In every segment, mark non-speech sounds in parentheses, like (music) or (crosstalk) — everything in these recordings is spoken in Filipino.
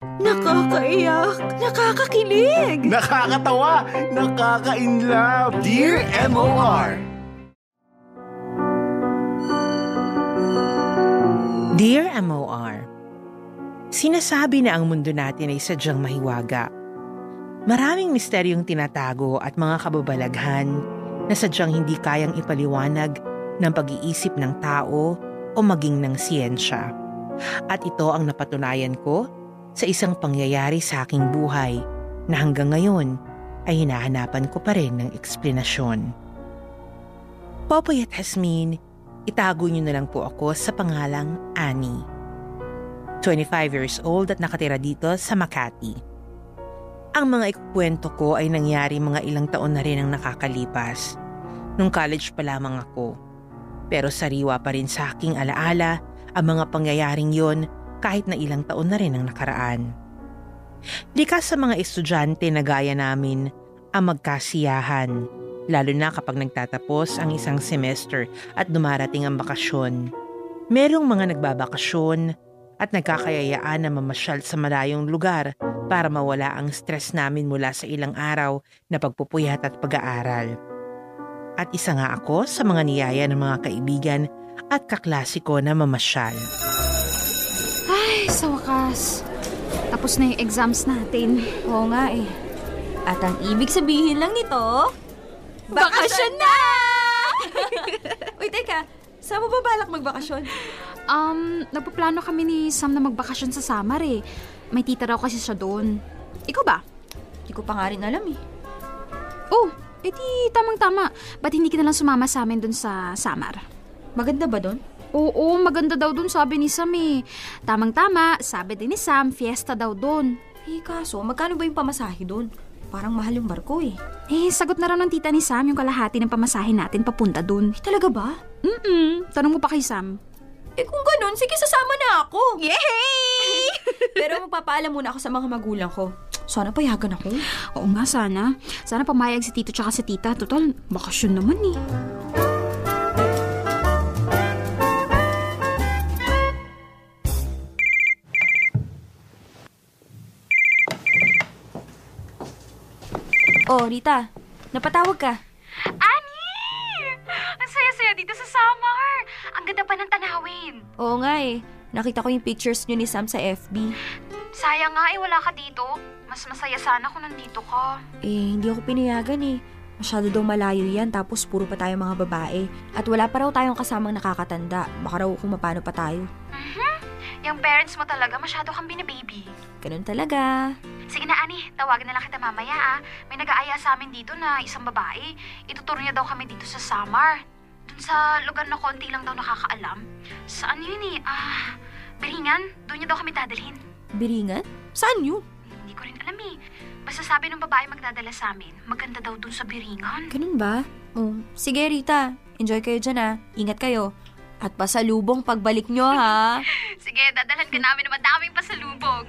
Nakakaiyak, nakakakilig. Nakakatawa, nakaka-inlove. Dear MOR. Dear MOR, Sinasabi na ang mundo natin ay sadyang mahiwaga. Maraming misteryong tinatago at mga kababalaghan na sadyang hindi kayang ipaliwanag ng pag-iisip ng tao o maging ng siyensya. At ito ang napatunayan ko sa isang pangyayari sa aking buhay na hanggang ngayon ay hinahanapan ko pa rin ng eksplenasyon. Popoy at Hasmin, itago niyo na lang po ako sa pangalang Annie. 25 years old at nakatira dito sa Makati. Ang mga ikukwento ko ay nangyari mga ilang taon na rin ang nakakalipas. Nung college pa lamang ako. Pero sariwa pa rin sa aking alaala ang mga pangyayaring yon kahit na ilang taon na rin ang nakaraan. Likas sa mga estudyante na gaya namin ang magkasiyahan, lalo na kapag nagtatapos ang isang semester at dumarating ang bakasyon. Merong mga nagbabakasyon at nagkakayayaan na mamasyal sa malayong lugar para mawala ang stress namin mula sa ilang araw na pagpupuyat at pag-aaral. At isa nga ako sa mga niyaya ng mga kaibigan at kaklasiko na mamasyal. Sa wakas. Tapos na yung exams natin. Oo nga eh. At ang ibig sabihin lang nito, Bakasyon na! (laughs) Uy, teka, saan mo ba balak magbakasyon? Um, nagpaplano kami ni Sam na magbakasyon sa Samar eh. May tita raw kasi siya doon. Ikaw ba? Hindi ko pa nga rin alam eh. Oh, edi tamang-tama. Ba't hindi ka na lang sumama sa amin doon sa Samar? Maganda ba doon? Oo, maganda daw doon sabi ni Sam eh. Tamang-tama, sabi din ni Sam, fiesta daw doon. Eh, kaso, magkano ba yung pamasahe doon? Parang mahal yung barko eh. Eh, sagot na raw ng tita ni Sam yung kalahati ng pamasahe natin papunta doon. Eh, talaga ba? Mm-mm, tanong mo pa kay Sam. Eh, kung ganun, sige, sasama na ako. Yay! (laughs) Pero magpapaalam muna ako sa mga magulang ko. Sana payagan ako. Oo nga, sana. Sana pamayag si tito tsaka si tita. Total, bakasyon naman eh. Oh, Rita, napatawag ka. Ani! Ang saya-saya dito sa summer! Ang ganda pa ng tanawin. Oo nga eh. Nakita ko yung pictures niyo ni Sam sa FB. Sayang nga eh, wala ka dito. Mas masaya sana kung nandito ka. Eh, hindi ako pinayagan eh. Masyado daw malayo yan, tapos puro pa tayo mga babae. At wala pa raw tayong kasamang nakakatanda. Baka raw kung mapano pa tayo. Mhm. Yung parents mo talaga masyado kang binababy. Ganun talaga. Sige na, Ani. Tawagan na lang kita mamaya, ah. May nag-aaya sa amin dito na isang babae. Ituturo niya daw kami dito sa Samar. Dun sa lugar na konti lang daw nakakaalam. Saan yun eh? Ah, Biringan? Doon niya daw kami dadalhin. Biringan? Saan yun? Hindi ko rin alam eh. Basta sabi ng babae magdadala sa amin, maganda daw dun sa Biringan. Ganun ba? Oh, sige Rita. Enjoy kayo dyan ah. Ingat kayo. At pasalubong pagbalik nyo ha. (laughs) Sige, dadalhan ka namin ng madaming pasalubog.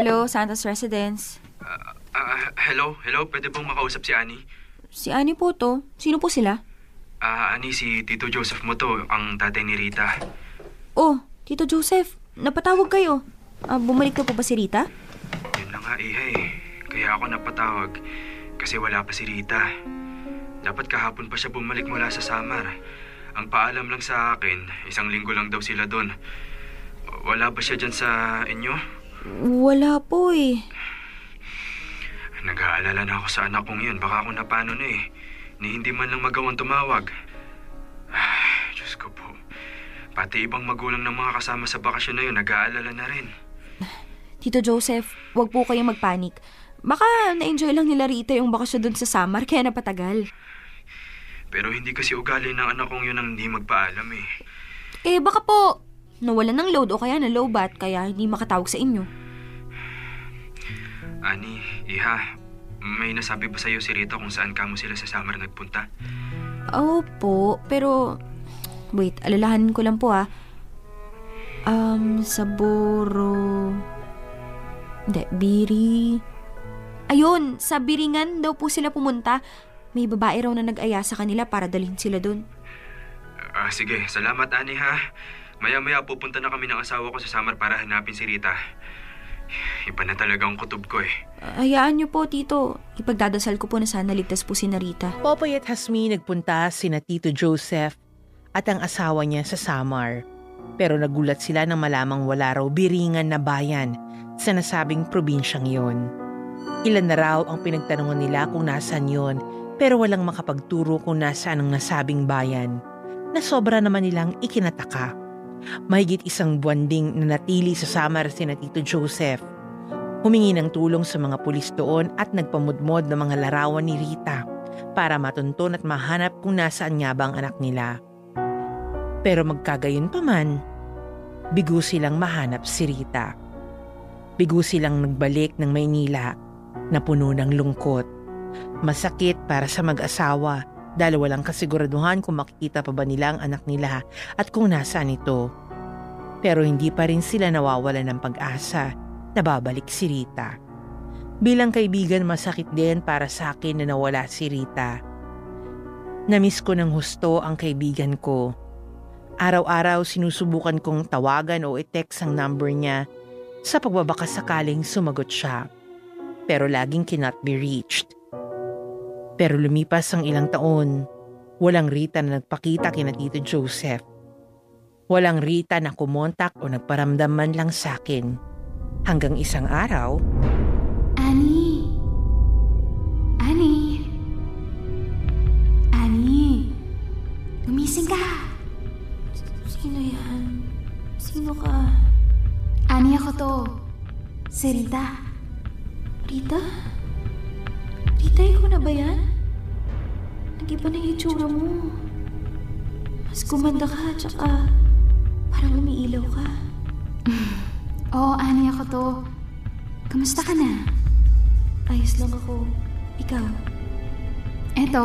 Hello, Santos Residence. Ah, hello, hello. Pwede bang makausap si Annie? Si Annie po to. Sino po sila? Ah, Annie, si Tito Joseph mo to, ang tatay ni Rita. Oh, Tito Joseph. Napatawag kayo. Ah, bumalik na po ba si Rita? Yun na nga, Iha eh. Kaya ako napatawag kasi wala pa si Rita. Dapat kahapon pa siya bumalik mula sa Samar. Ang paalam lang sa akin, isang linggo lang daw sila doon. Wala ba siya dyan sa inyo? Wala po eh. Nag-aalala na ako sa anak kong yun. Baka ako napano na eh. Ni hindi man lang magawang tumawag. Ay, (sighs) Diyos ko po. Pati ibang magulang ng mga kasama sa bakasyon na yun, nag-aalala na rin. Tito Joseph, wag po kayong magpanik. Baka na-enjoy lang nila Rita yung bakasyon dun sa Samar kaya napatagal. Pero hindi kasi ugali ng anak kong yun ang hindi magpaalam eh. Eh baka po nawalan ng load o kaya na low bat kaya hindi makatawag sa inyo. Ani, Iha, may nasabi ba sa'yo si Rita kung saan kamo sila sa Samar nagpunta? Opo, pero... Wait, alalahanin ko lang po ah. Um, Saboro... Hindi, Biri... Ayun, sa Biringan daw po sila pumunta. May babae raw na nag-aya sa kanila para dalhin sila dun. Ah, sige, salamat Ani ha. Maya-maya pupunta na kami ng asawa ko sa Samar para hanapin si Rita. Iba na talaga ang kutob ko eh. Hayaan niyo po, Tito. Ipagdadasal ko po na sana ligtas po si Narita. Popoy at Hasmi nagpunta sina Tito Joseph at ang asawa niya sa Samar. Pero nagulat sila nang malamang wala raw biringan na bayan sa nasabing probinsyang yon. Ilan na raw ang pinagtanungan nila kung nasan yon pero walang makapagturo kung nasaan ang nasabing bayan na sobra naman nilang ikinataka. Mahigit isang buwan ding nanatili sa Samar si Tito Joseph. Humingi ng tulong sa mga pulis doon at nagpamudmod ng mga larawan ni Rita para matunton at mahanap kung nasaan nga ba ang anak nila. Pero magkagayon pa man, bigo silang mahanap si Rita. Bigo silang nagbalik ng Maynila na puno ng lungkot. Masakit para sa mag-asawa dahil walang kasiguraduhan kung makikita pa ba nila ang anak nila at kung nasaan ito. Pero hindi pa rin sila nawawala ng pag-asa na babalik si Rita. Bilang kaibigan masakit din para sa akin na nawala si Rita. Namiss ko ng husto ang kaibigan ko. Araw-araw sinusubukan kong tawagan o i-text ang number niya sa pagbabaka sakaling sumagot siya. Pero laging cannot be reached. Pero lumipas ang ilang taon, walang Rita na nagpakita kina Tito Joseph. Walang Rita na kumontak o nagparamdam man lang sa akin. Hanggang isang araw, Annie! Annie! Annie! Gumising ka! Sino yan? Sino ka? Annie ako to. Si Rita. Rita? Rita, ikaw na ba yan? Nag-iba na yung itsura mo. Mas gumanda ka, tsaka parang umiilaw ka. (laughs) Oo, Annie ako to. Kamusta ka na? Ayos lang ako. Ikaw, Eto,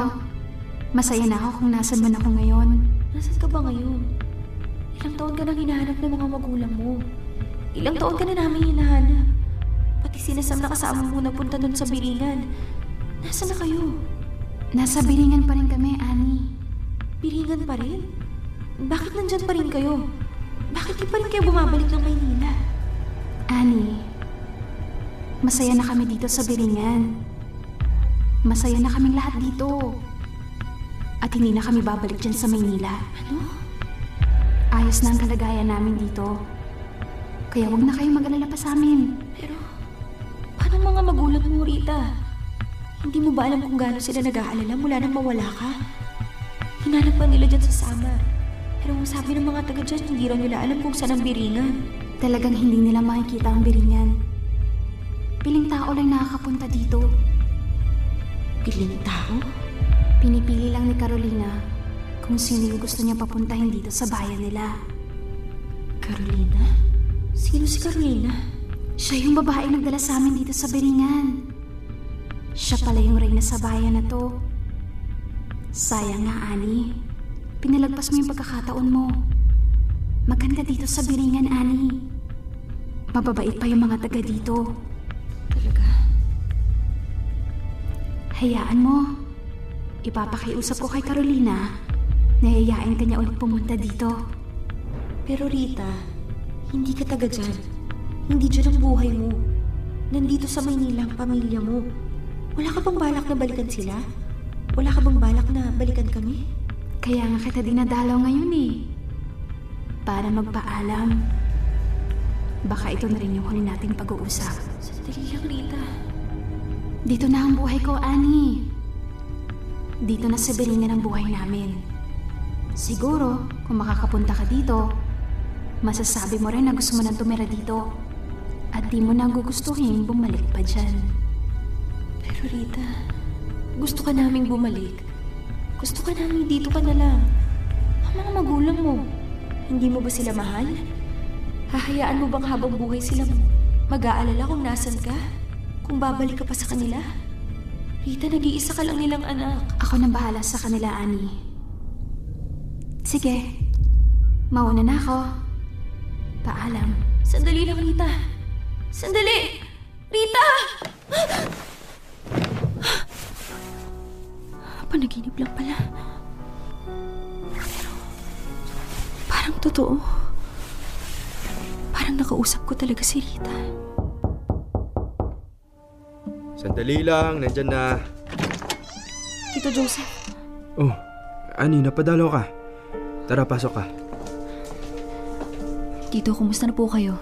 masaya na ako kung nasan man ako ngayon. nasan ka ba ngayon? Ilang taon ka nang hinahanap ng mga magulang mo? Ilang taon ka na namin hinahanap? Pati sinasam na kasama mo napunta doon sa biringan. Nasaan na kayo? Nasa biringan pa rin kami, Annie. Biringan pa rin? Bakit nandyan pa rin kayo? Bakit di pa rin kayo bumabalik ng Maynila? Annie, masaya na kami dito sa biringan. Masaya na kaming lahat dito. At hindi na kami babalik dyan sa Maynila. Ano? Ayos na ang kalagayan namin dito. Kaya wag na kayong mag-alala pa sa amin. Pero, paano mga magulang mo, Rita? Hindi mo ba alam kung gaano sila nag-aalala mula nang mawala ka? Hinanap pa nila dyan sa Samar. Pero ang sabi ng mga taga dyan, hindi raw nila alam kung saan ang biringan. Talagang hindi nila makikita ang biringan. Piling tao lang nakakapunta dito. Piling tao? Pinipili lang ni Carolina kung sino yung gusto niya papuntahin dito sa bayan nila. Carolina? Sino si Carolina? Siya yung babae nagdala sa amin dito sa Biringan. Siya pala yung reyna sa bayan na to. Sayang nga, Ani. Pinalagpas mo yung pagkakataon mo. Maganda dito sa Biringan, Ani. Mababait pa yung mga taga dito. Talaga? Hayaan mo. Ipapakiusap ko kay Carolina. Nayayain ka niya ulit pumunta dito. Pero Rita, hindi ka taga dyan. Hindi dyan ang buhay mo. Nandito sa Maynila ang pamilya mo. Wala ka bang balak na balikan sila? Wala ka bang balak na balikan kami? Kaya nga kita dinadalaw ngayon eh. Para magpaalam. Baka ito na rin yung huli nating pag-uusap. Sandali lang, Rita. Dito na ang buhay ko, Ani. Dito na sa biringan ang buhay namin. Siguro, kung makakapunta ka dito, masasabi mo rin na gusto mo nang tumira dito. At di mo na gugustuhin bumalik pa dyan. Pero Rita, gusto ka naming bumalik. Gusto ka namin dito ka na lang. Ang mga magulang mo, hindi mo ba sila mahal? Hahayaan mo bang habang buhay sila mag-aalala kung nasan ka? Kung babalik ka pa sa kanila? Rita, nag-iisa ka lang nilang anak. Ako nang bahala sa kanila, Ani. Sige, mauna na ako. Paalam. Sandali lang, Rita. Sandali! Rita! Panaginip lang pala. Parang totoo. Parang nakausap ko talaga si Rita. Sandali lang, nandyan na. Tito Joseph, Oh, Ani, napadalaw ka. Tara, pasok ka. Tito, kumusta na po kayo?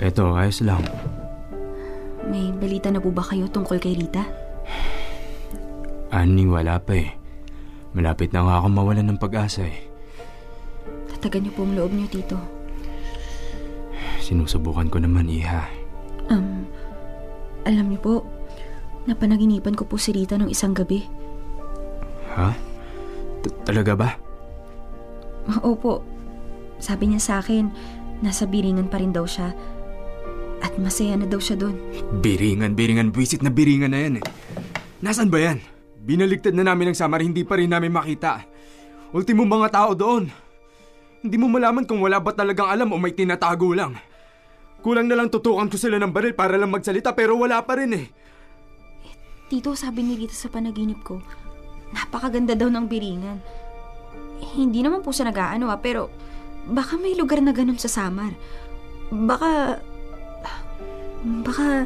Eto, ayos lang. May balita na po ba kayo tungkol kay Rita? Ani, wala pa eh. Malapit na nga ako mawalan ng pag-asa eh. Tatagan niyo po ang loob niyo, Tito. Sinusubukan ko naman, Iha. Um, alam niyo po, napanaginipan ko po si Rita nung isang gabi. Ha? Talaga ba? Opo. Sabi niya sa akin, nasa biringan pa rin daw siya. At masaya na daw siya doon. Biringan, biringan, buwisit na biringan na yan eh. Nasaan ba yan? Binaligtad na namin ang Samar, hindi pa rin namin makita. Ultimo mga tao doon. Hindi mo malaman kung wala ba talagang alam o may tinatago lang. Kulang na lang tutukan ko sila ng baril para lang magsalita pero wala pa rin eh. Tito, sabi ni Rita sa panaginip ko, napakaganda daw ng biringan. Eh, hindi naman po siya nag-aano ah, pero baka may lugar na ganun sa Samar. Baka... Baka...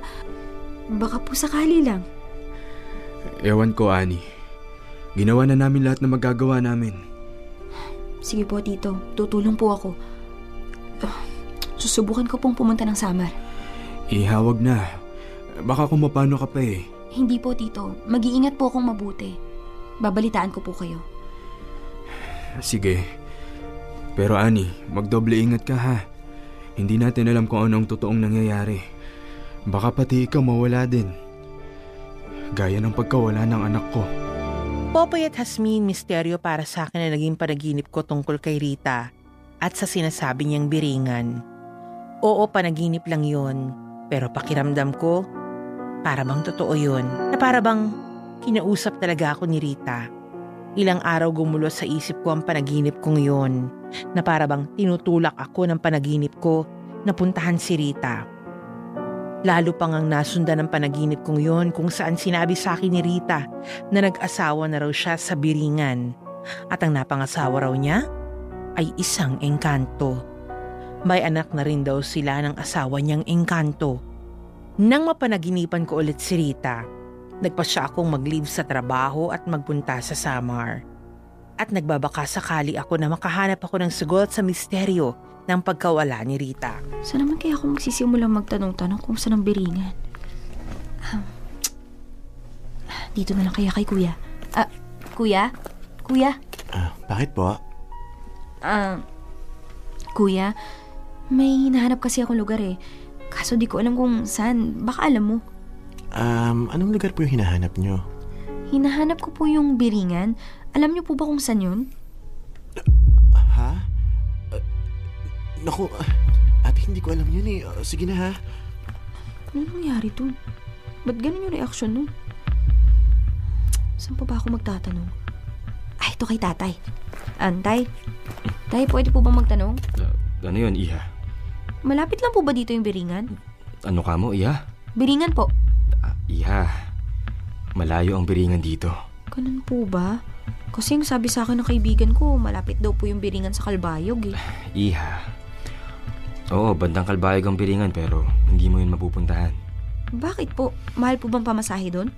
Baka po sakali lang. Ewan ko, Ani. Ginawa na namin lahat na magagawa namin. Sige po, Tito. Tutulong po ako. Susubukan ko pong pumunta ng Samar. Ihawag na. Baka kung mapano ka pa eh. Hindi po, Tito. Mag-iingat po akong mabuti. Babalitaan ko po kayo. Sige. Pero Ani, magdoble ingat ka ha. Hindi natin alam kung ano ang totoong nangyayari. Baka pati ikaw mawala din. Gaya ng pagkawala ng anak ko. Popoy at Hasmin, misteryo para sa akin na naging panaginip ko tungkol kay Rita at sa sinasabi niyang biringan. Oo, panaginip lang yon, pero pakiramdam ko, para bang totoo yon, na para bang kinausap talaga ako ni Rita. Ilang araw gumulo sa isip ko ang panaginip kong yon, na para bang tinutulak ako ng panaginip ko na puntahan si Rita. Lalo pang ang nasundan ng panaginip kong yon kung saan sinabi sa akin ni Rita na nag-asawa na raw siya sa biringan at ang napangasawa raw niya ay isang engkanto. May anak na rin daw sila ng asawa niyang engkanto. Nang mapanaginipan ko ulit si Rita, nagpasya akong mag-leave sa trabaho at magpunta sa Samar. At nagbabaka sakali ako na makahanap ako ng sagot sa misteryo ng pagkawala ni Rita. Saan naman kaya ako magsisimulang magtanong-tanong kung saan ang biringan? Um, dito na lang kaya kay kuya. Ah, kuya? Kuya? Ah, bakit po? Ah, kuya, may hinahanap kasi akong lugar eh. Kaso di ko alam kung saan. Baka alam mo. Um, anong lugar po yung hinahanap nyo? Hinahanap ko po yung biringan. Alam niyo po ba kung saan yun? Ha? Uh, naku, ah, ate hindi ko alam yun eh. Ah, sige na ha. Ano nangyari dun? Ba't ganun yung reaksyon nun? Saan pa ba ako magtatanong? Ay, ito kay tatay. Antay? Tay, pwede po bang magtanong? Ano yun, Iha? Malapit lang po ba dito yung biringan? Ano ka mo, Iha? Biringan po. Ah, Iha, malayo ang biringan dito. Ganun po ba? Kasi yung sabi sa akin ng kaibigan ko, malapit daw po yung biringan sa Kalbayog eh. Iha. Oo, bandang kalbayog ang biringan pero hindi mo yun mapupuntahan. Bakit po? Mahal po bang pamasahe doon?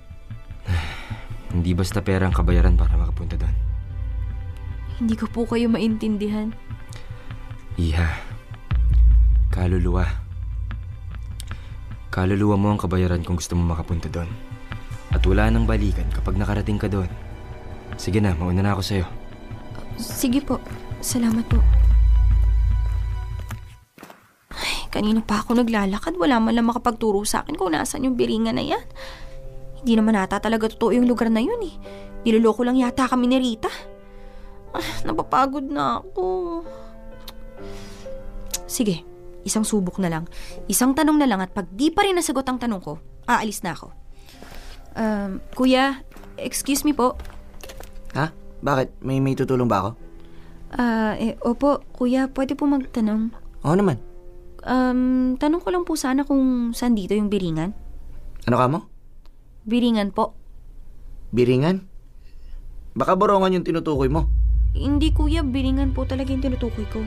(sighs) Hindi basta pera ang kabayaran para makapunta doon. Hindi ko po kayo maintindihan. Iha, kaluluwa. Kaluluwa mo ang kabayaran kung gusto mo makapunta doon. At wala nang balikan kapag nakarating ka doon. Sige na, mauna na ako sa'yo. Sige po. Salamat po. Kanina pa ako naglalakad. Wala man lang makapagturo sa akin kung nasaan yung biringan na yan. Hindi naman ata talaga totoo yung lugar na yun eh. Niloloko lang yata kami ni Rita. Ah, napapagod na ako. Sige, isang subok na lang. Isang tanong na lang at pag di pa rin nasagot ang tanong ko, aalis na ako. Um, kuya, excuse me po. Ha? Bakit? May may tutulong ba ako? Ah, eh, opo, kuya, pwede po magtanong. Oo naman. Um, tanong ko lang po sana kung saan dito yung biringan. Ano ka mo? Biringan po. Biringan? Baka borongan yung tinutukoy mo. Hindi kuya, biringan po talaga yung tinutukoy ko.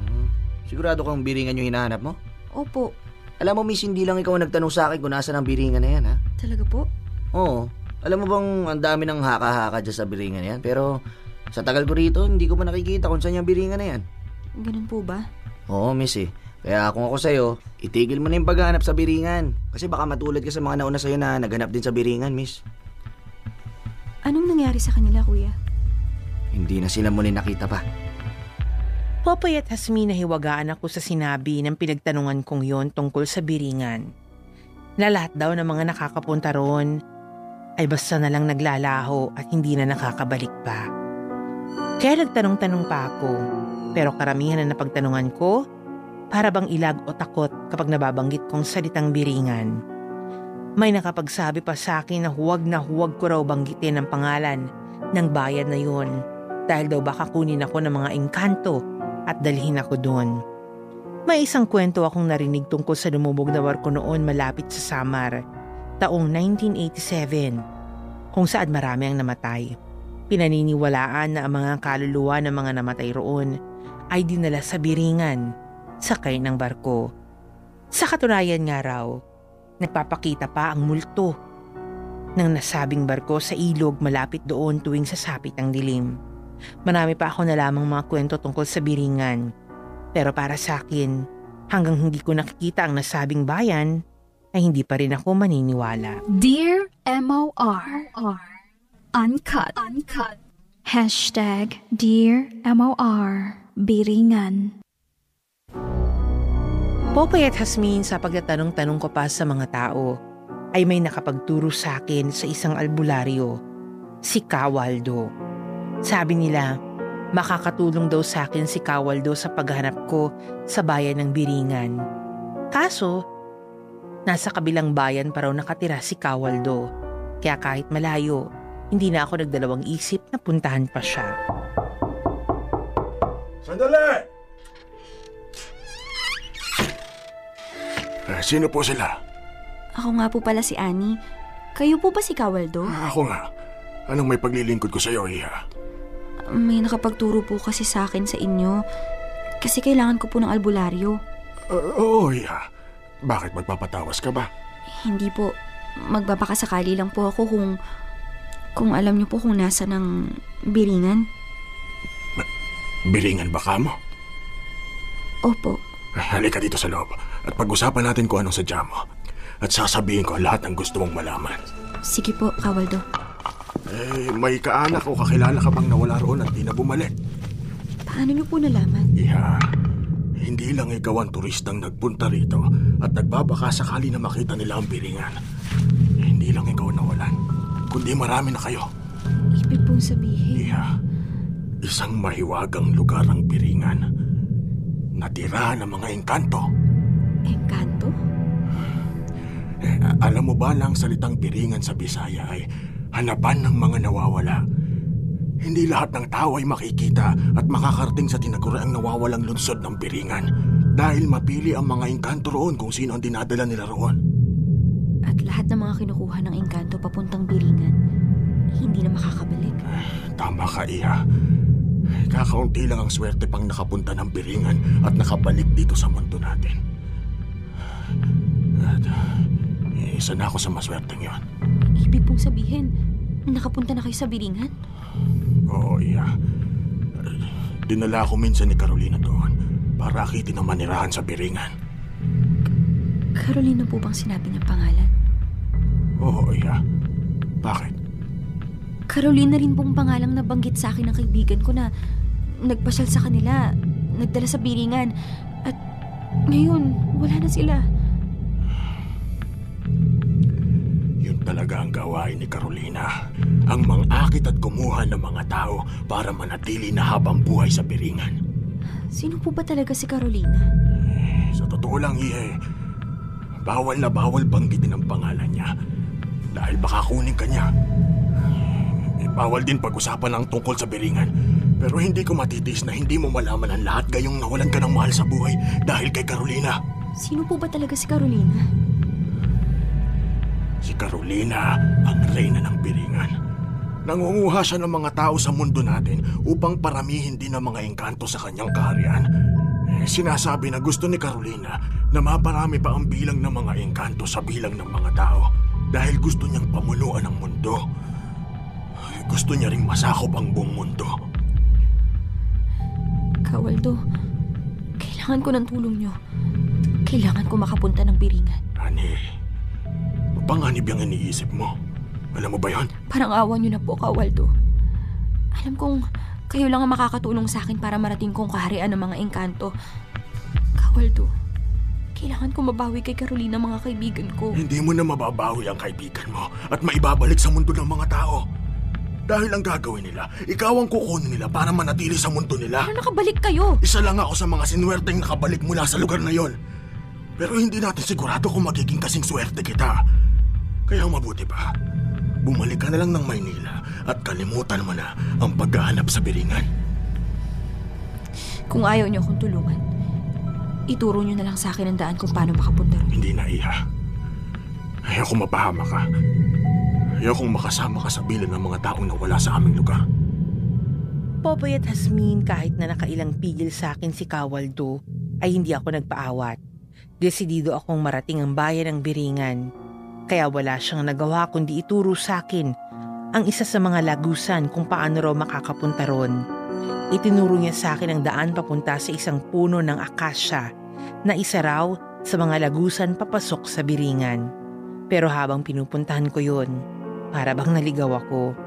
Hmm. Sigurado kang biringan yung hinahanap mo? Opo, Alam mo, miss, hindi lang ikaw ang nagtanong sa akin kung nasa ang biringan na yan, ha? talaga po? Oo. Alam mo bang ang dami ng haka-haka dyan sa biringan na yan? Pero sa tagal ko rito, hindi ko pa nakikita kung saan yung biringan na yan. Ganun po ba? Oo, miss eh. Kaya kung ako sa'yo, itigil mo na yung paghahanap sa biringan. Kasi baka matulad ka sa mga nauna sa'yo na naghanap din sa biringan, miss. Anong nangyari sa kanila, kuya? Hindi na sila muli nakita pa. Popoy at Hasmin nahiwagaan ako sa sinabi ng pinagtanungan kong yon tungkol sa biringan. Na lahat daw ng mga nakakapunta roon ay basta na lang naglalaho at hindi na nakakabalik pa. Kaya nagtanong-tanong pa ako, pero karamihan na napagtanungan ko, para bang ilag o takot kapag nababanggit kong salitang biringan. May nakapagsabi pa sa akin na huwag na huwag ko raw banggitin ang pangalan ng bayan na yun dahil daw baka kunin ako ng mga engkanto at dalhin ako doon. May isang kwento akong narinig tungkol sa lumubog na barko noon malapit sa Samar, taong 1987, kung saan marami ang namatay. Pinaniniwalaan na ang mga kaluluwa ng mga namatay roon ay dinala sa biringan, sakay ng barko. Sa katunayan nga raw, nagpapakita pa ang multo ng nasabing barko sa ilog malapit doon tuwing sasapit ang dilim. Marami pa ako na lamang mga kwento tungkol sa biringan. Pero para sa akin, hanggang hindi ko nakikita ang nasabing bayan, ay hindi pa rin ako maniniwala. Dear MOR. Uncut. Uncut. Hashtag Dear MOR. Biringan. Popeye at Hasmin sa pagtatanong-tanong ko pa sa mga tao, ay may nakapagturo sa akin sa isang albularyo, si Kawaldo. Sabi nila, makakatulong daw sa akin si Kawaldo sa paghanap ko sa bayan ng Biringan. Kaso, nasa kabilang bayan pa raw nakatira si Kawaldo. Kaya kahit malayo, hindi na ako nagdalawang isip na puntahan pa siya. Sandali! Eh, sino po sila? Ako nga po pala si Annie. Kayo po ba si Kawaldo? Ah, Ako nga. Anong may paglilingkod ko sa iyo, Iha? May nakapagturo po kasi sa akin sa inyo. Kasi kailangan ko po ng albularyo. Uh, oo, Iha. Bakit magpapatawas ka ba? Hindi po. Magbabakasakali lang po ako kung... Kung alam niyo po kung nasa ng biringan. Biringan ba ka mo? Opo. Eh, halika dito sa loob at pag-usapan natin kung anong sadya mo. At sasabihin ko lahat ng gusto mong malaman. Sige po, Kawaldo. Eh, may kaanak o kakilala ka bang nawala roon at di na bumalik? Paano niyo po nalaman? Iha, hindi lang ikaw ang turistang nagpunta rito at nagbabaka sakali na makita nila ang biringan. Hindi lang ikaw nawalan, kundi marami na kayo. Ibig pong sabihin. Iha, isang mahiwagang lugar ang biringan. Natira ng mga engkanto. Engkanto? Eh, alam mo ba na ang salitang piringan sa Bisaya ay hanapan ng mga nawawala? Hindi lahat ng tao ay makikita at makakarating sa tinaguriang nawawalang lungsod ng piringan dahil mapili ang mga engkanto roon kung sino ang dinadala nila roon. At lahat ng mga kinukuha ng engkanto papuntang biringan, hindi na makakabalik. Tama ka, Iha. Kakaunti lang ang swerte pang nakapunta ng biringan at nakabalik dito sa mundo natin. At eh, isa na ako sa maswerteng yon. Ibig pong sabihin, nakapunta na kayo sa biringan? Oo, iya. Dinala ako minsan ni Carolina doon para akitin ang manirahan sa biringan. Carolina po bang sinabi niyang pangalan? Oo, iya. Bakit? Carolina rin pong pangalang nabanggit sa akin ng kaibigan ko na nagpasyal sa kanila, nagdala sa biringan, at ngayon, wala na sila. Talaga ang gawain ni Carolina. Ang mangakit at kumuha ng mga tao para manatili na habang buhay sa biringan. Sino po ba talaga si Carolina? Sa totoo lang, Ihe, bawal na bawal banggitin ang pangalan niya. Dahil baka kunin ka niya. Eh, bawal din pag-usapan ang tungkol sa biringan. Pero hindi ko matitiis na hindi mo malaman ang lahat gayong nawalan ka ng mahal sa buhay dahil kay Carolina. Sino po ba talaga si Carolina? Si Carolina ang reyna ng biringan. Nangunguha siya ng mga tao sa mundo natin upang paramihin din ang mga engkanto sa kanyang kaharian. Eh, sinasabi na gusto ni Carolina na maparami pa ang bilang ng mga engkanto sa bilang ng mga tao dahil gusto niyang pamunuan ang mundo. Eh, Gusto niya ring masakop ang buong mundo. Kawaldo, kailangan ko ng tulong nyo. Kailangan ko makapunta ng biringan. Ani, panganib yung iniisip mo. Alam mo ba yon? Parang awa nyo na po, Kawaldo. Alam kong kayo lang ang makakatulong sa akin para marating kong kaharian ng mga engkanto. Kawaldo, kailangan ko mabawi kay Carolina mga kaibigan ko. Hindi mo na mababawi ang kaibigan mo at maibabalik sa mundo ng mga tao. Dahil ang gagawin nila, ikaw ang kukunin nila para manatili sa mundo nila. Ano nakabalik kayo? Isa lang ako sa mga sinwerteng nakabalik mula sa lugar na yon. Pero hindi natin sigurado kung magiging kasing swerte kita. Kaya mabuti pa, bumalik ka na lang ng Maynila at kalimutan mo na ang paghahanap sa biringan. Kung ayaw nyo akong tulungan, ituro nyo na lang sa akin ang daan kung paano makapunta ron. Hindi na, Iha. Ayaw kong mapahama ka. Ayaw kong makasama ka sa bilang ng mga taong nawala sa aming lugar. Popoy at Hasmin kahit na nakailang pigil sa akin si Kawaldo ay hindi ako nagpaawat. Desidido akong marating ang bayan ng Biringan. Kaya wala siyang nagawa kundi ituro sa akin ang isa sa mga lagusan kung paano raw makakapunta ron. Itinuro niya sa akin ang daan papunta sa isang puno ng akasya na isa raw sa mga lagusan papasok sa Biringan. Pero habang pinupuntahan ko yun, para bang naligaw ako.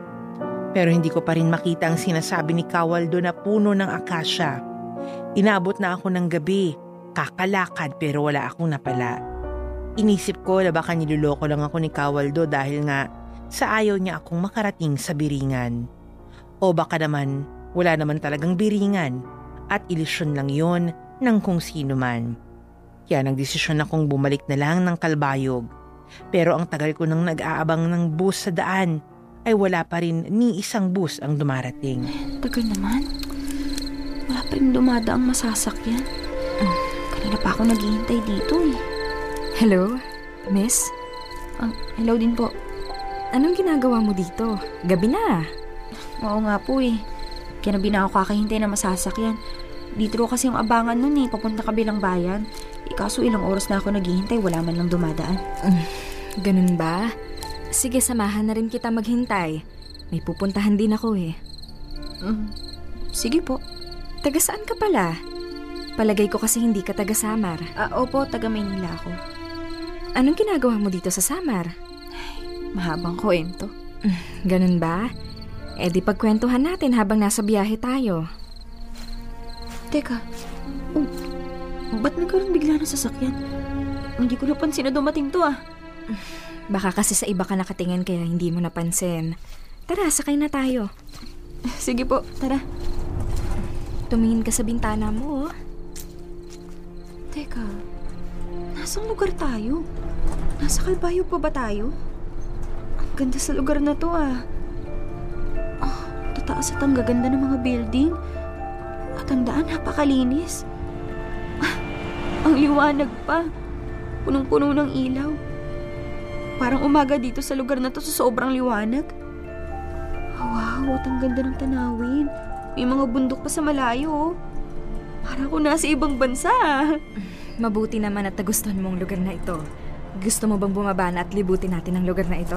Pero hindi ko pa rin makita ang sinasabi ni Kawaldo na puno ng akasya. Inabot na ako ng gabi, kakalakad pero wala akong napala. Inisip ko na baka niloloko lang ako ni Kawaldo dahil nga sa ayaw niya akong makarating sa biringan. O baka naman wala naman talagang biringan at ilusyon lang yon ng kung sino man. Kaya nagdesisyon akong bumalik na lang ng kalbayog. Pero ang tagal ko nang nag-aabang ng bus sa daan ay wala pa rin ni isang bus ang dumarating. Tagal naman. Wala pa rin dumadaang masasakyan. Mm, Kanina pa ako naghihintay dito eh. Hello, miss? Ah, hello din po. Anong ginagawa mo dito? Gabi na. Oo nga po eh. Kaya na ako kakahintay na masasakyan. Dito kasi yung abangan nun eh, papunta kabilang bayan. Ikaso ilang oras na ako naghihintay, wala man lang dumadaan. Ganun ba? Sige, samahan na rin kita maghintay. May pupuntahan din ako eh. Mm, sige po. Taga saan ka pala? Palagay ko kasi hindi ka taga Samar. Ah, opo, taga Maynila ako. Anong ginagawa mo dito sa Samar? Mahabang kwento. Ganun ba? Eh di pagkwentuhan natin habang nasa biyahe tayo. Teka, oh, ba't nagkaroon bigla ng sasakyan? Hindi ko napansin na dumating to ah. Baka kasi sa iba ka nakatingin kaya hindi mo napansin. Tara, sakay na tayo. Sige po, tara. Tumingin ka sa bintana mo. oh. Teka, nasang lugar tayo? Nasa Kalbayog pa ba tayo? Ang ganda sa lugar na to ah. Ah, tataas at ang gaganda ng mga building. At ang daan napakalinis. Ah, ang liwanag pa. Punong-puno ng ilaw. Parang umaga dito sa lugar na to sa sobrang liwanag. Ah, Wow, at ang ganda ng tanawin. May mga bundok pa sa malayo oh. Para ako nasa ibang bansa ah. Mabuti naman at nagustuhan mo ang lugar na ito. Gusto mo bang bumaba na at libutin natin ang lugar na ito?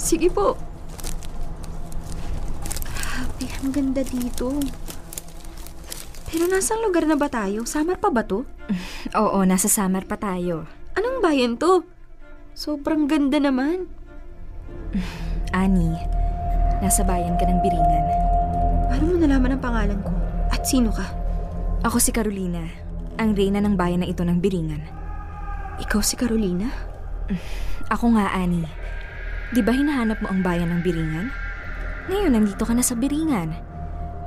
Sige po. Grabe, ang ganda dito. Pero nasang lugar na ba tayo? Samar pa ba to? (laughs) Oo, nasa Samar pa tayo. Anong bayan to? Sobrang ganda naman. (sighs) Ani, nasa bayan ka ng Biringan. Paano mo nalaman ang pangalan ko? At sino ka? Ako si Carolina, ang reyna ng bayan na ito ng Biringan. Ikaw si Carolina? (sighs) Ako nga, Ani. Di ba hinahanap mo ang bayan ng Biringan? Ngayon, nandito ka na sa Biringan.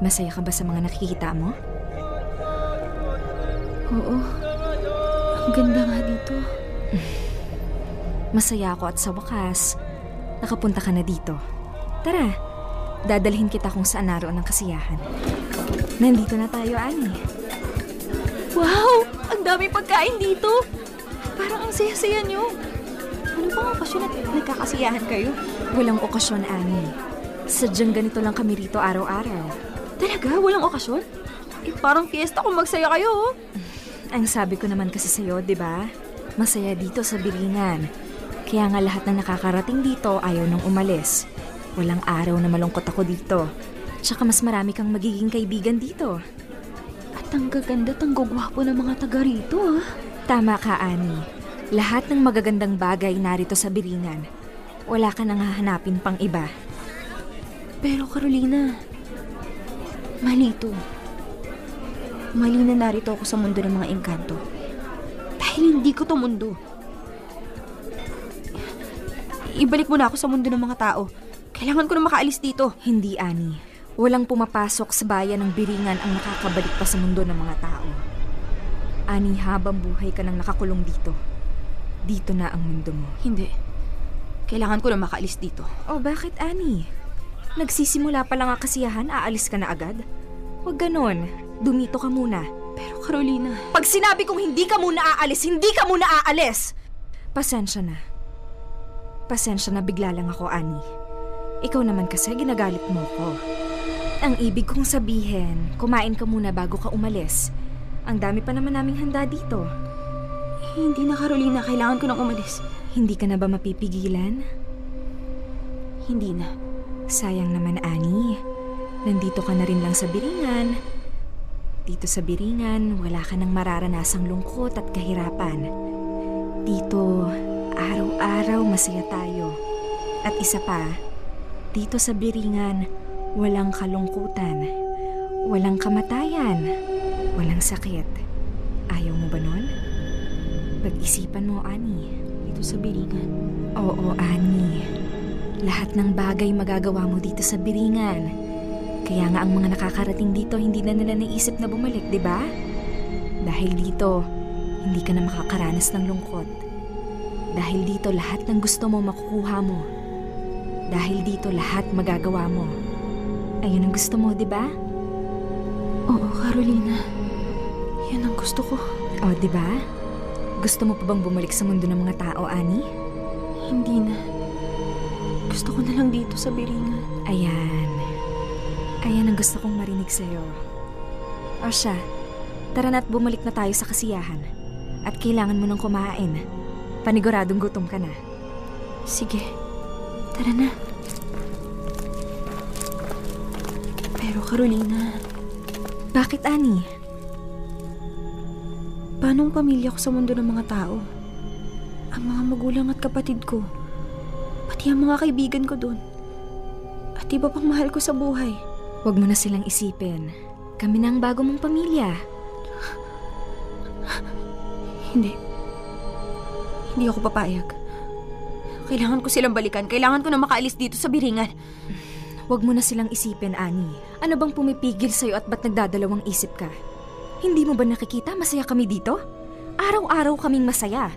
Masaya ka ba sa mga nakikita mo? Oo. Ang ganda nga dito. (sighs) Masaya ako at sa wakas, nakapunta ka na dito. Tara, dadalhin kita kung saan naroon ang kasiyahan. Nandito na tayo, Ani. Wow! Ang dami pagkain dito! Parang ang saya-saya nyo. Ano bang okasyon at nagkakasiyahan kayo? Walang okasyon, Ani. Sadyang ganito lang kami rito araw-araw. Talaga? Walang okasyon? Eh, parang fiesta kung magsaya kayo, oh. (sighs) Ang sabi ko naman kasi sa'yo, di ba? Masaya dito sa Biringan. Kaya nga lahat na nakakarating dito ayaw nang umalis. Walang araw na malungkot ako dito. Tsaka mas marami kang magiging kaibigan dito. Ang gaganda at ang gugwapo ng mga taga rito, ah. Tama ka, Ani. Lahat ng magagandang bagay narito sa Biringan. Wala ka nang hahanapin pang iba. Pero Carolina, mali ito. Mali na narito ako sa mundo ng mga engkanto. Dahil hindi ko to mundo. Ibalik mo na ako sa mundo ng mga tao. Kailangan ko na makaalis dito. Hindi, Ani. Walang pumapasok sa bayan ng Biringan ang nakakabalik pa sa mundo ng mga tao. Ani, habang buhay ka nang nakakulong dito. Dito na ang mundo mo. Hindi. Kailangan ko na makaalis dito. Oh, bakit, Ani? Nagsisimula pa lang ang kasiyahan, aalis ka na agad? Huwag ganon. Dumito ka muna. Pero Carolina... Pag sinabi kong hindi ka muna aalis, hindi ka muna aalis! Pasensya na. Pasensya na bigla lang ako, Ani. Ikaw naman kasi ginagalit mo ko. Ang ibig kong sabihin, kumain ka muna bago ka umalis. Ang dami pa naman naming handa dito. Hindi na, Carolina. Kailangan ko nang umalis. Hindi ka na ba mapipigilan? Hindi na. Sayang naman, Ani. Nandito ka na rin lang sa Biringan. Dito sa Biringan, wala ka nang mararanasang lungkot at kahirapan. Dito, araw-araw masaya tayo. At isa pa, dito sa Biringan, walang kalungkutan, walang kamatayan, walang sakit. Ayaw mo ba nun? Pag-isipan mo, Ani. Dito sa Biringan. Oo, Ani. Lahat ng bagay magagawa mo dito sa Biringan. Kaya nga ang mga nakakarating dito hindi na nila naisip na bumalik, di ba? Dahil dito, hindi ka na makakaranas ng lungkot. Dahil dito lahat ng gusto mo makukuha mo. Dahil dito lahat magagawa mo. Ayun ang gusto mo, di ba? Oo, Carolina. Yan ang gusto ko. O, di ba? Gusto mo pa bang bumalik sa mundo ng mga tao, Ani? Hindi na. Gusto ko na lang dito sa Biringan. Ayan. Ayan ang gusto kong marinig sa'yo. O siya, tara na't bumalik na tayo sa kasiyahan. At kailangan mo nang kumain. Paniguradong gutom ka na. Sige, tara na. Pero Carolina... Bakit, Ani? Paano ang pamilya ko sa mundo ng mga tao? Ang mga magulang at kapatid ko. Pati ang mga kaibigan ko doon. At iba pang mahal ko sa buhay. Huwag mo na silang isipin. Kami na ang bago mong pamilya. Hindi. Hindi ako papayag. Kailangan ko silang balikan. Kailangan ko na makaalis dito sa biringan. Huwag mo na silang isipin, Ani. Ano bang pumipigil sa'yo at ba't nagdadalawang isip ka? Hindi mo ba nakikita masaya kami dito? Araw-araw kaming masaya.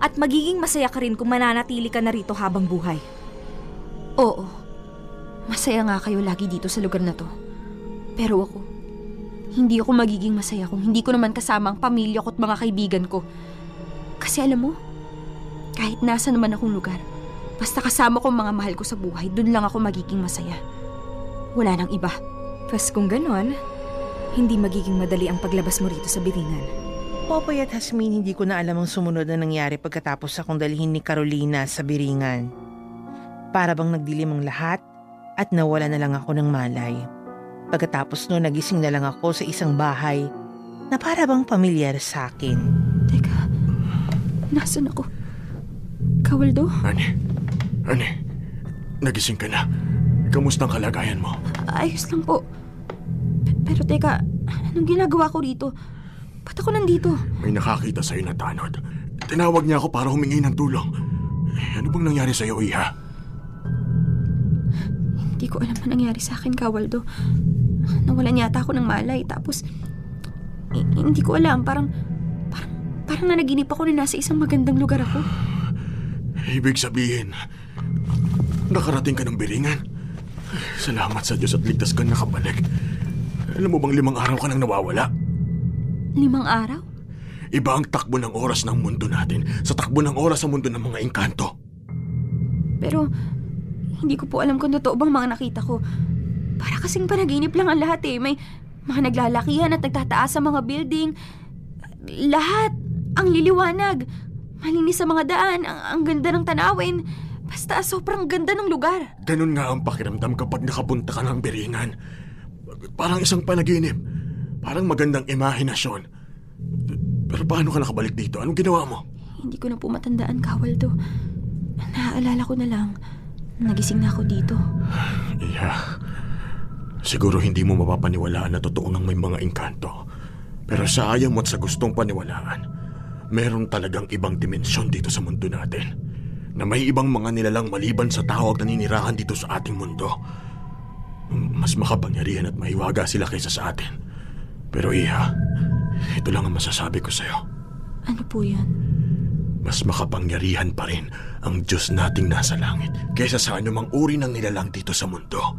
At magiging masaya ka rin kung mananatili ka na rito habang buhay. Oo. Masaya nga kayo lagi dito sa lugar na to. Pero ako, hindi ako magiging masaya kung hindi ko naman kasama ang pamilya ko at mga kaibigan ko. Kasi alam mo, kahit nasa naman akong lugar, basta kasama ko ang mga mahal ko sa buhay, dun lang ako magiging masaya. Wala nang iba. Pas kung ganon, hindi magiging madali ang paglabas mo rito sa biringan. Popoy at Hasmin, hindi ko na alam ang sumunod na nangyari pagkatapos akong dalhin ni Carolina sa biringan. Para bang nagdilim ang lahat at nawala na lang ako ng malay. Pagkatapos no, nagising na lang ako sa isang bahay na para bang pamilyar sa akin. Teka, nasan ako? Kawaldo? Ani, Ani, nagising ka na. Kamusta ang kalagayan mo? Ayos lang po. Pero teka, anong ginagawa ko rito? Ba't ako nandito? May nakakita sa'yo na tanod. Tinawag niya ako para humingi ng tulong. Ano bang nangyari sa'yo, Iha? Hindi ko alam ang nangyari sa akin, Kawaldo. Nawalan yata ako ng malay, tapos... eh, hindi ko alam, parang... Parang, parang nanaginip ako na nasa isang magandang lugar ako. Ibig sabihin, nakarating ka ng biringan. Salamat sa Diyos at ligtas kang nakabalik. Alam mo bang limang araw ka nang nawawala? Limang araw? Iba ang takbo ng oras ng mundo natin sa takbo ng oras sa mundo ng mga engkanto. Pero, Hindi ko po alam kung totoo bang mga nakita ko. Para kasing panaginip lang ang lahat eh. May mga naglalakihan at nagtataas sa mga building. Lahat. Ang liliwanag. Malinis sa mga daan. Ang, ang ganda ng tanawin. Basta sobrang ganda ng lugar. Ganun nga ang pakiramdam kapag nakapunta ka ng biringan. Parang isang panaginip. Parang magandang imahinasyon. Pero paano ka nakabalik dito? Anong ginawa mo? Hindi ko na po matandaan, Kawaldo. Naaalala ko na lang. Nagising na ako dito. Iya. Siguro hindi mo mapapaniwalaan na totoo nang may mga engkanto. Pero sa ayaw mo at sa gustong paniwalaan, meron talagang ibang dimensyon dito sa mundo natin. Na may ibang mga nilalang maliban sa tao at naninirahan dito sa ating mundo. Mas makapangyarihan at mahiwaga sila kaysa sa atin. Pero Iha, ito lang ang masasabi ko sa'yo. Ano po yan? Mas makapangyarihan pa rin ang Diyos nating nasa langit kaysa sa anumang uri ng nilalang dito sa mundo.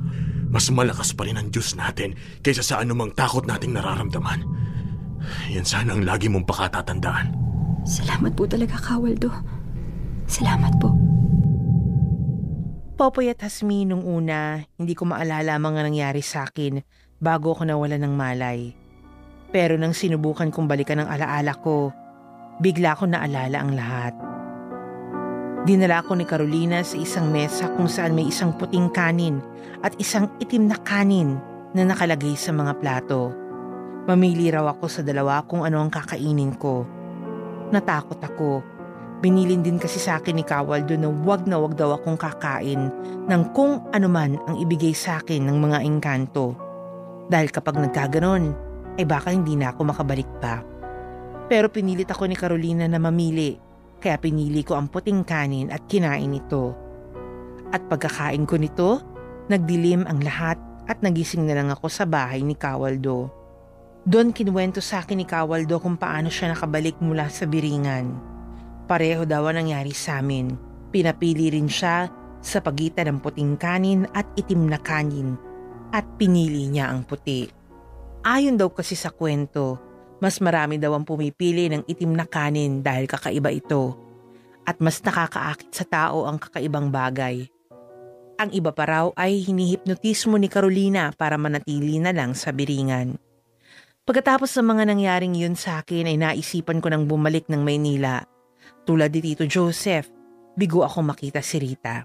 Mas malakas pa rin ang Diyos natin kaysa sa anumang takot nating nararamdaman. Yan sana ang lagi mong pakatatandaan. Salamat po talaga, Kawaldo. Salamat po. Popoy at Hasmi nung una, hindi ko maalala ang mga nangyari sa akin bago ako nawala ng malay. Pero nang sinubukan kong balikan ang alaala ko, bigla ko naalala ang lahat. Dinala ko ni Carolina sa isang mesa kung saan may isang puting kanin at isang itim na kanin na nakalagay sa mga plato. Mamili raw ako sa dalawa kung ano ang kakainin ko. Natakot ako. Binilin din kasi sa akin ni Kawaldo na wag na wag daw akong kakain ng kung anuman ang ibigay sa akin ng mga engkanto. Dahil kapag nagkaganon, ay baka hindi na ako makabalik pa. Pero pinilit ako ni Carolina na mamili, kaya pinili ko ang puting kanin at kinain ito. At pagkakain ko nito, nagdilim ang lahat at nagising na lang ako sa bahay ni Kawaldo. Doon kinuwento sa akin ni Kawaldo kung paano siya nakabalik mula sa biringan. Pareho daw ang nangyari sa amin. Pinapili rin siya sa pagitan ng puting kanin at itim na kanin at pinili niya ang puti. Ayon daw kasi sa kwento, mas marami daw ang pumipili ng itim na kanin dahil kakaiba ito at mas nakakaakit sa tao ang kakaibang bagay. Ang iba pa raw ay hinihipnotismo ni Carolina para manatili na lang sa biringan. Pagkatapos ng mga nangyaring yun sa akin ay naisipan ko nang bumalik ng Maynila. Tulad ni Tito Joseph, bigo ako makita si Rita.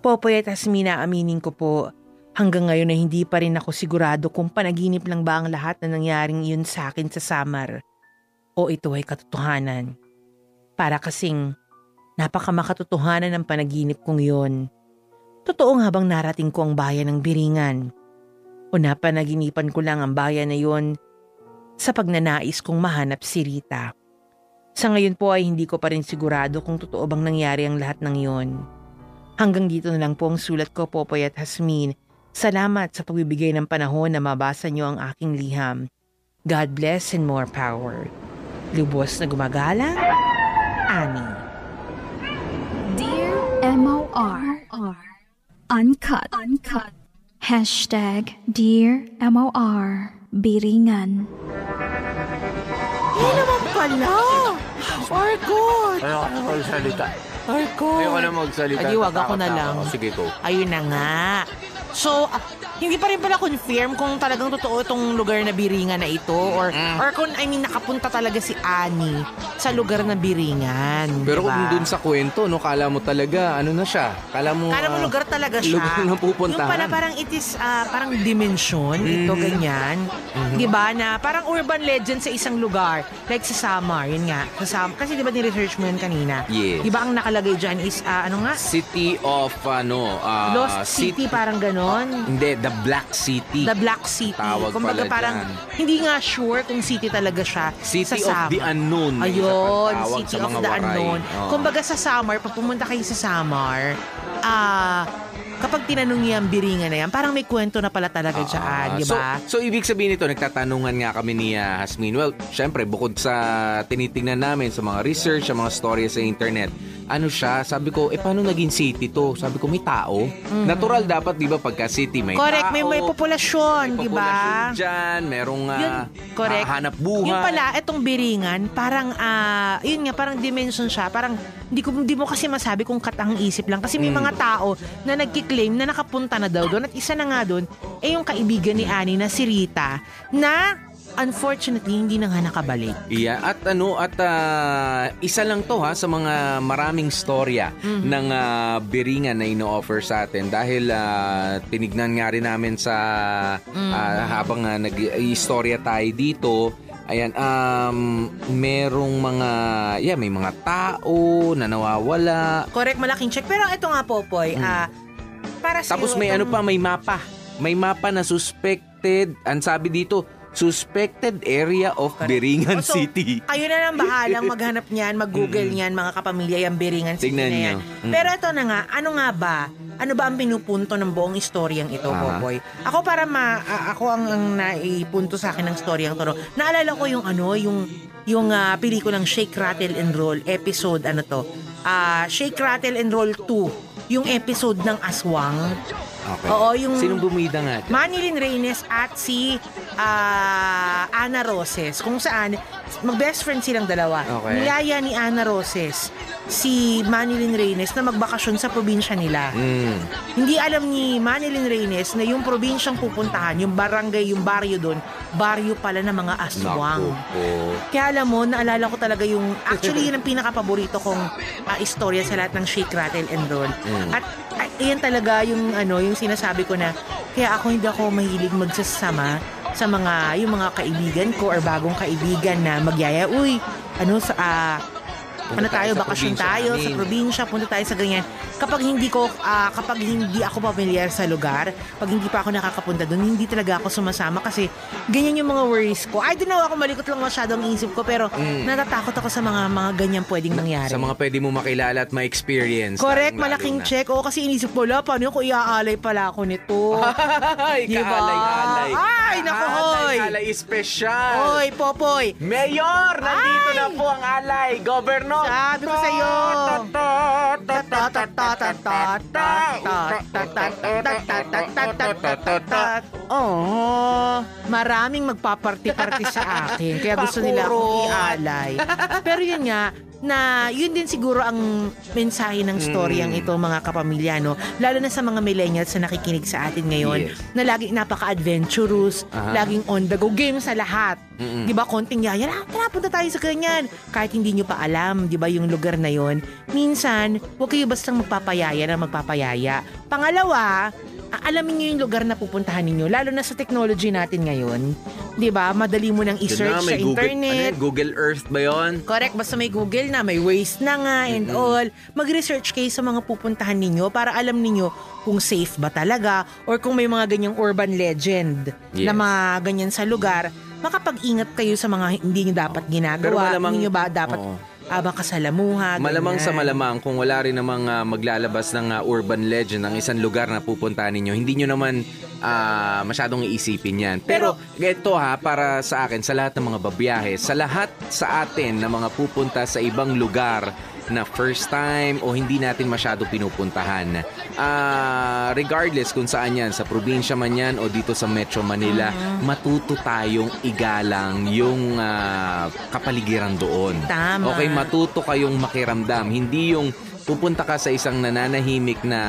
Popoy at Asmina aminin ko po, hanggang ngayon ay hindi pa rin ako sigurado kung panaginip lang ba ang lahat na nangyaring yun sa akin sa Samar o ito ay katotohanan. Para kasing napakamakatotohanan ng panaginip kong yun. Totoo nga bang narating ko ang bayan ng Biringan? O napanaginipan ko lang ang bayan na yun sa pagnanais kong mahanap si Rita. Sa ngayon po ay hindi ko pa rin sigurado kung totoo bang nangyari ang lahat ng yon. Hanggang dito na lang po ang sulat ko, Popoy at Hasmin. Salamat sa pagbibigay ng panahon na mabasa niyo ang aking liham. God bless and more power. Lubos na gumagala, Annie. Dear M.O.R. Uncut. Uncut. Hashtag Dear M.O.R. Biringan. Yan naman pala! Argot! Ayaw ka na magsalita. Argot! Ayaw ka na magsalita. Adi, wag ako na lang. Sige, go. Ayun na nga. So, hindi pa rin pala confirm kung talagang totoo itong lugar na Biringan na ito or Mm. or kung I mean nakapunta talaga si Annie sa lugar na Biringan. Pero diba? kung dun sa kwento, no, kala mo talaga, ano na siya? Kala mo... Kala mo ah, lugar talaga siya. Lugar na pupuntahan. Yung pala parang it is ah, parang dimension, ito Mhm. ganyan. Mhm. 'Di ba na parang urban legend sa isang lugar. Like sa Samar, yun nga. Sa Sam kasi 'di ba ni-research mo yun kanina? Yes. 'Di ba ang nakalagay diyan is ah, ano nga? City of, ano... ah, Lost City, parang ganon. Hindi, the Black City. The Black City. Tawag Kumbaga pala parang dyan. hindi nga sure kung city talaga siya. City sa of the. Unknoon. may isa Ayun, City of the waray. Unknown. Oo. Kumbaga sa Samar, pag pumunta kayo sa Samar, ah, kapag tinanong niya ang biringan na yan, parang may kwento na pala talaga dyan, Ah, di ba? So, so, ibig sabihin nito, nagtatanungan nga kami ni Hasmin. Well, syempre, bukod sa tinitingnan namin sa mga research, sa mga storya sa internet, ano siya, sabi ko, eh paano naging city to? Sabi ko, may tao. Natural dapat, di ba, pagka city may Mm. Correct, tao. may may populasyon, may di ba? populasyon dyan, merong ah, Yun, correct. hanap buhay. Yung pala, itong biringan, parang, ah, yun nga, parang dimension siya. Parang, hindi, ko, hindi mo kasi masabi kung katang isip lang. Kasi may Mm. mga tao na nagkiklaim na nakapunta na daw doon. At isa na nga doon, eh yung kaibigan ni Annie na si Rita, na unfortunately, hindi na nga nakabalik. Yeah, at ano at ah, isa lang to ha sa mga maraming storya Mhm. ng ah, biringan na ino-offer sa atin dahil ah, tinignan nga rin namin sa Mm. ah, habang uh, nag-istorya tayo dito Ayan, um, merong mga, yeah, may mga tao na nawawala. Correct, malaking check. Pero ito nga po, Poy, ah, para sa. Tapos may ano pa, may mapa. May mapa na suspected, ang sabi dito, suspected area of Biringan Oh, so, City. Kayo na lang bahalang (laughs) maghanap niyan, mag-google niyan, mga kapamilya, yung Biringan City Tingnan na yan. niyo. Mm. Pero ito na nga, ano nga ba? Ano ba ang pinupunto ng buong istoryang ito, Aha. Popoy? Ako para ma a- ako ang, ang naipunto sa akin ng istoryang to. no? Naalala ko yung ano, yung yung ah, pelikulang Shake Rattle and Roll episode ano to? Ah, Shake Rattle and Roll 2, yung episode ng Aswang. Okay. Oo, yung Sinong bumida nga? Manilyn Reynes at si ah, Ana Roses kung saan mag-best friend silang dalawa. Okay. Niyaya ni Ana Roses si Manilyn Reynes na magbakasyon sa probinsya nila. Mm. Hindi alam ni Manilyn Reynes na yung probinsyang pupuntahan, yung barangay, yung baryo doon, baryo pala ng mga aswang. Naku. Kaya alam mo, naalala ko talaga yung, actually yun ang pinaka-paborito kong ah, istorya sa lahat ng Shake, Rattle and Roll. Mm. At iyan talaga yung ano, yung sinasabi ko na, kaya ako hindi ako mahilig magsasama sa mga, yung mga kaibigan ko or bagong kaibigan na magyaya, uy, ano sa, ah, Punta ano tayo, tayo sa bakasyon tayo sa namin." probinsya, punta tayo sa ganyan. Kapag hindi ko, ah, kapag hindi ako familiar sa lugar, pag hindi pa ako nakakapunta doon, hindi talaga ako sumasama kasi ganyan yung mga worries ko. I don't know, ako malikot lang masyado ang isip ko, pero Mm. natatakot ako sa mga mga ganyan pwedeng mangyari. Sa mga pwede mo makilala at ma-experience. Correct, malaking na. check. Oo, kasi inisip ko, la, paano ko iaalay pala ako nito? (laughs) Ay, Diba? kaalay-alay. Ay, naku, hoy. Kaalay-alay special. Oy, Popoy! Mayor, nandito na po ang alay. Governor. Sabi ko sa'yo. Oh, maraming magpaparty-party sa akin. Kaya gusto nila akong ialay. Pero yun nga, na yun din siguro ang mensahe ng storyang ito mga kapamilya no lalo na sa mga millennials na nakikinig sa atin ngayon Yes. na laging napaka-adventurous Aha. laging on the go game sa lahat Mm-mm. di ba konting yaya ah, tara punta tayo sa ganyan kahit hindi nyo pa alam di ba yung lugar na yon minsan huwag kayo bastang magpapayaya na magpapayaya pangalawa alamin nyo yung lugar na pupuntahan ninyo lalo na sa technology natin ngayon di ba madali mo nang i-search na, sa Google, internet ano yun, Google Earth ba yon? Correct, basta may Google na, may Waze na nga and all. Mag-research kayo sa mga pupuntahan ninyo para alam ninyo kung safe ba talaga or kung may mga ganyang urban legend Yes. na mga ganyan sa lugar, makapag-ingat kayo sa mga hindi nyo dapat Pero ginagawa. malamang- hindi nyo ba dapat Oo. Ah, baka salamuha, Malamang sa ganyan. malamang kung wala rin namang ah, maglalabas ng ah, urban legend ng isang lugar na pupuntahan ninyo, hindi nyo naman ah, masyadong iisipin yan. Pero, ito ha, para sa akin, sa lahat ng mga babiyahe, sa lahat sa atin na mga pupunta sa ibang lugar na first time o hindi natin masyado pinupuntahan. Ah, regardless kung saan yan, sa probinsya man yan o dito sa Metro Manila, matuto tayong igalang yung ah, kapaligiran doon. Tama. Okay, matuto kayong makiramdam. Hindi yung pupunta ka sa isang nananahimik na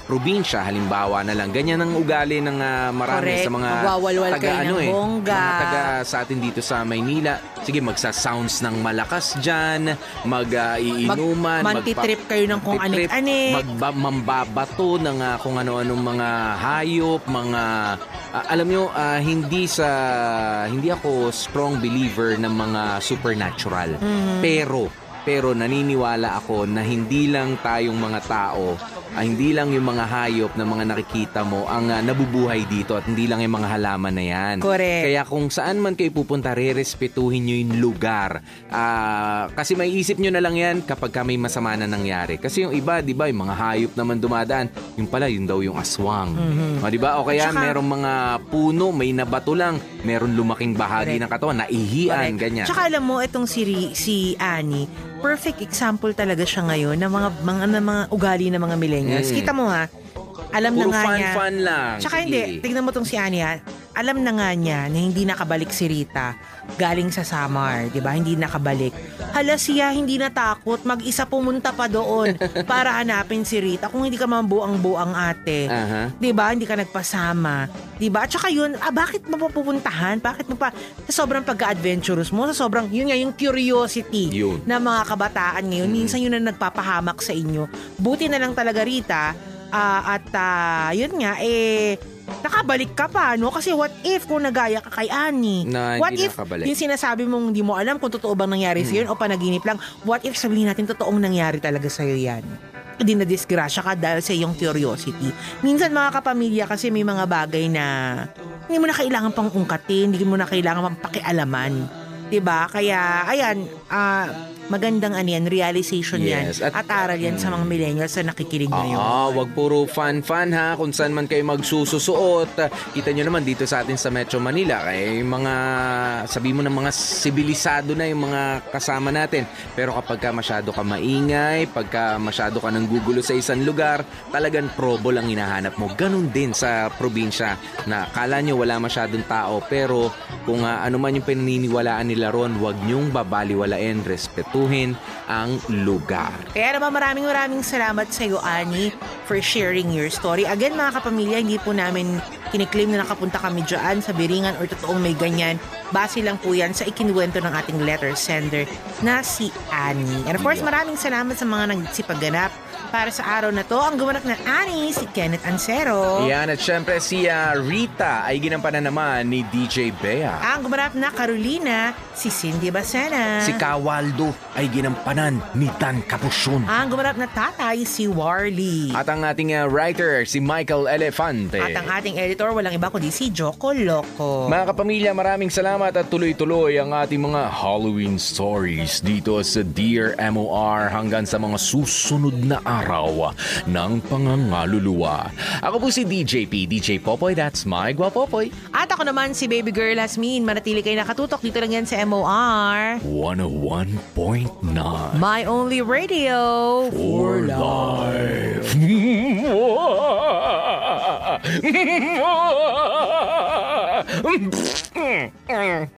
probinsya, halimbawa na lang. Ganyan ang ugali ng ah, marami Correct. sa mga Magwawalwal taga kayo ng ano eh, bongga. mga taga sa atin dito sa Maynila. Sige, magsa-sounds ng malakas dyan, mag-iinuman, Mag- mantitrip kayo ng kung anik-anik. magba, mambabato ng ah, kung ano-anong mga hayop, mga ah, alam nyo, ah, hindi sa hindi ako strong believer ng mga supernatural. Mhm. Pero pero naniniwala ako na hindi lang tayong mga tao, ah, hindi lang yung mga hayop na mga nakikita mo ang ah, nabubuhay dito at hindi lang yung mga halaman na yan. Correct. Kaya kung saan man kayo pupunta, re-respetuhin nyo yung lugar. Ah, kasi may isip nyo na lang yan kapag ka may masama na nangyari. Kasi yung iba, di ba, yung mga hayop naman dumadaan, yung pala, yun daw yung aswang. Mhm. O, di ba? O kaya Tsaka- merong mga puno, may nabato lang, meron lumaking bahagi Correct. ng katawan, naihian, Correct. ganyan. Tsaka alam mo, itong si, Ri- si Annie, perfect example talaga siya ngayon ng mga mga, ng mga ugali ng mga millennials. Mm. Kita mo ha, alam Puro na nga fun, niya. fun lang. Tsaka Sige. hindi, tignan mo tong si Anya, alam na nga niya na hindi nakabalik si Rita galing sa Samar, 'di ba? Hindi nakabalik. Hala siya hindi natakot, mag-isa pumunta pa doon (laughs) para hanapin si Rita kung hindi ka mabuang-buang ate. Aha. 'Di ba? Hindi ka nagpasama. 'Di ba? At saka yun, ah, bakit mo pupuntahan? Bakit mo pa sa sobrang pagka-adventurous mo, sa sobrang yun nga yung curiosity Yun. na mga kabataan ngayon, minsan yun ang nagpapahamak sa inyo. Buti na lang talaga Rita ah, at ah, yun nga eh nakabalik ka pa, no? Kasi what if kung nagaya ka kay Annie? Na what if nakabalik. yung sinasabi mong hindi mo alam kung totoo bang nangyari sa'yo yun o panaginip lang? What if sabihin natin totoong nangyari talaga sa'yo yan? Hindi na disgrasya ka dahil sa iyong curiosity. Minsan mga kapamilya kasi may mga bagay na hindi mo na kailangan pang ungkatin, hindi mo na kailangan pang pakialaman. 'Di ba? Kaya ayan, ah, magandang ano yan, realization Yes, yan. at- At, aral yan sa mga millennials na nakikinig ngayon. Ah, wag puro fun-fun ha, kung saan man kayo magsususuot. Ah, Kita nyo naman dito sa atin sa Metro Manila, kay mga, sabi mo ng mga sibilisado na yung mga kasama natin. Pero kapag ka masyado ka maingay, pagka masyado ka nang gugulo sa isang lugar, talagang probo lang hinahanap mo. Ganon din sa probinsya na kala nyo wala masyadong tao, pero kung ah, ano man yung pinaniniwalaan nila ron, wag nyong babaliwalain, respetuhin ang lugar. Kaya naman maraming maraming salamat sa iyo, Ani, for sharing your story. Again, mga kapamilya, hindi po namin kiniklaim na nakapunta kami dyan sa Biringan or totoong may ganyan. Base lang po yan sa ikinuwento ng ating letter sender na si Annie. And of course, maraming salamat sa mga nagsipagganap para sa araw na to. Ang gumanak na Annie, si Kenneth Ansero. Yan, at syempre si ah, Rita ay ginampanan naman ni DJ Bea. Ang gumanap na Carolina, si Cindy Bacena. Si Kawaldo ay ginampanan ni Dan Capusyon. Ang gumanap na tatay, si Warley. At ang ating ah, writer, si Michael Elefante. At ang ating editor, walang iba kundi si Joko Loco. Mga kapamilya, maraming salamat at tuloy-tuloy ang ating mga Halloween stories dito sa Dear MOR hanggang sa mga susunod na araw ng pangangaluluwa. Ako po si DJP, DJ Popoy, that's my Guapopoy. At ako naman si Baby Girl Asmin. Manatili kayo nakatutok dito lang yan sa MOR. 101.9 My only radio. For life. (laughs) (laughs)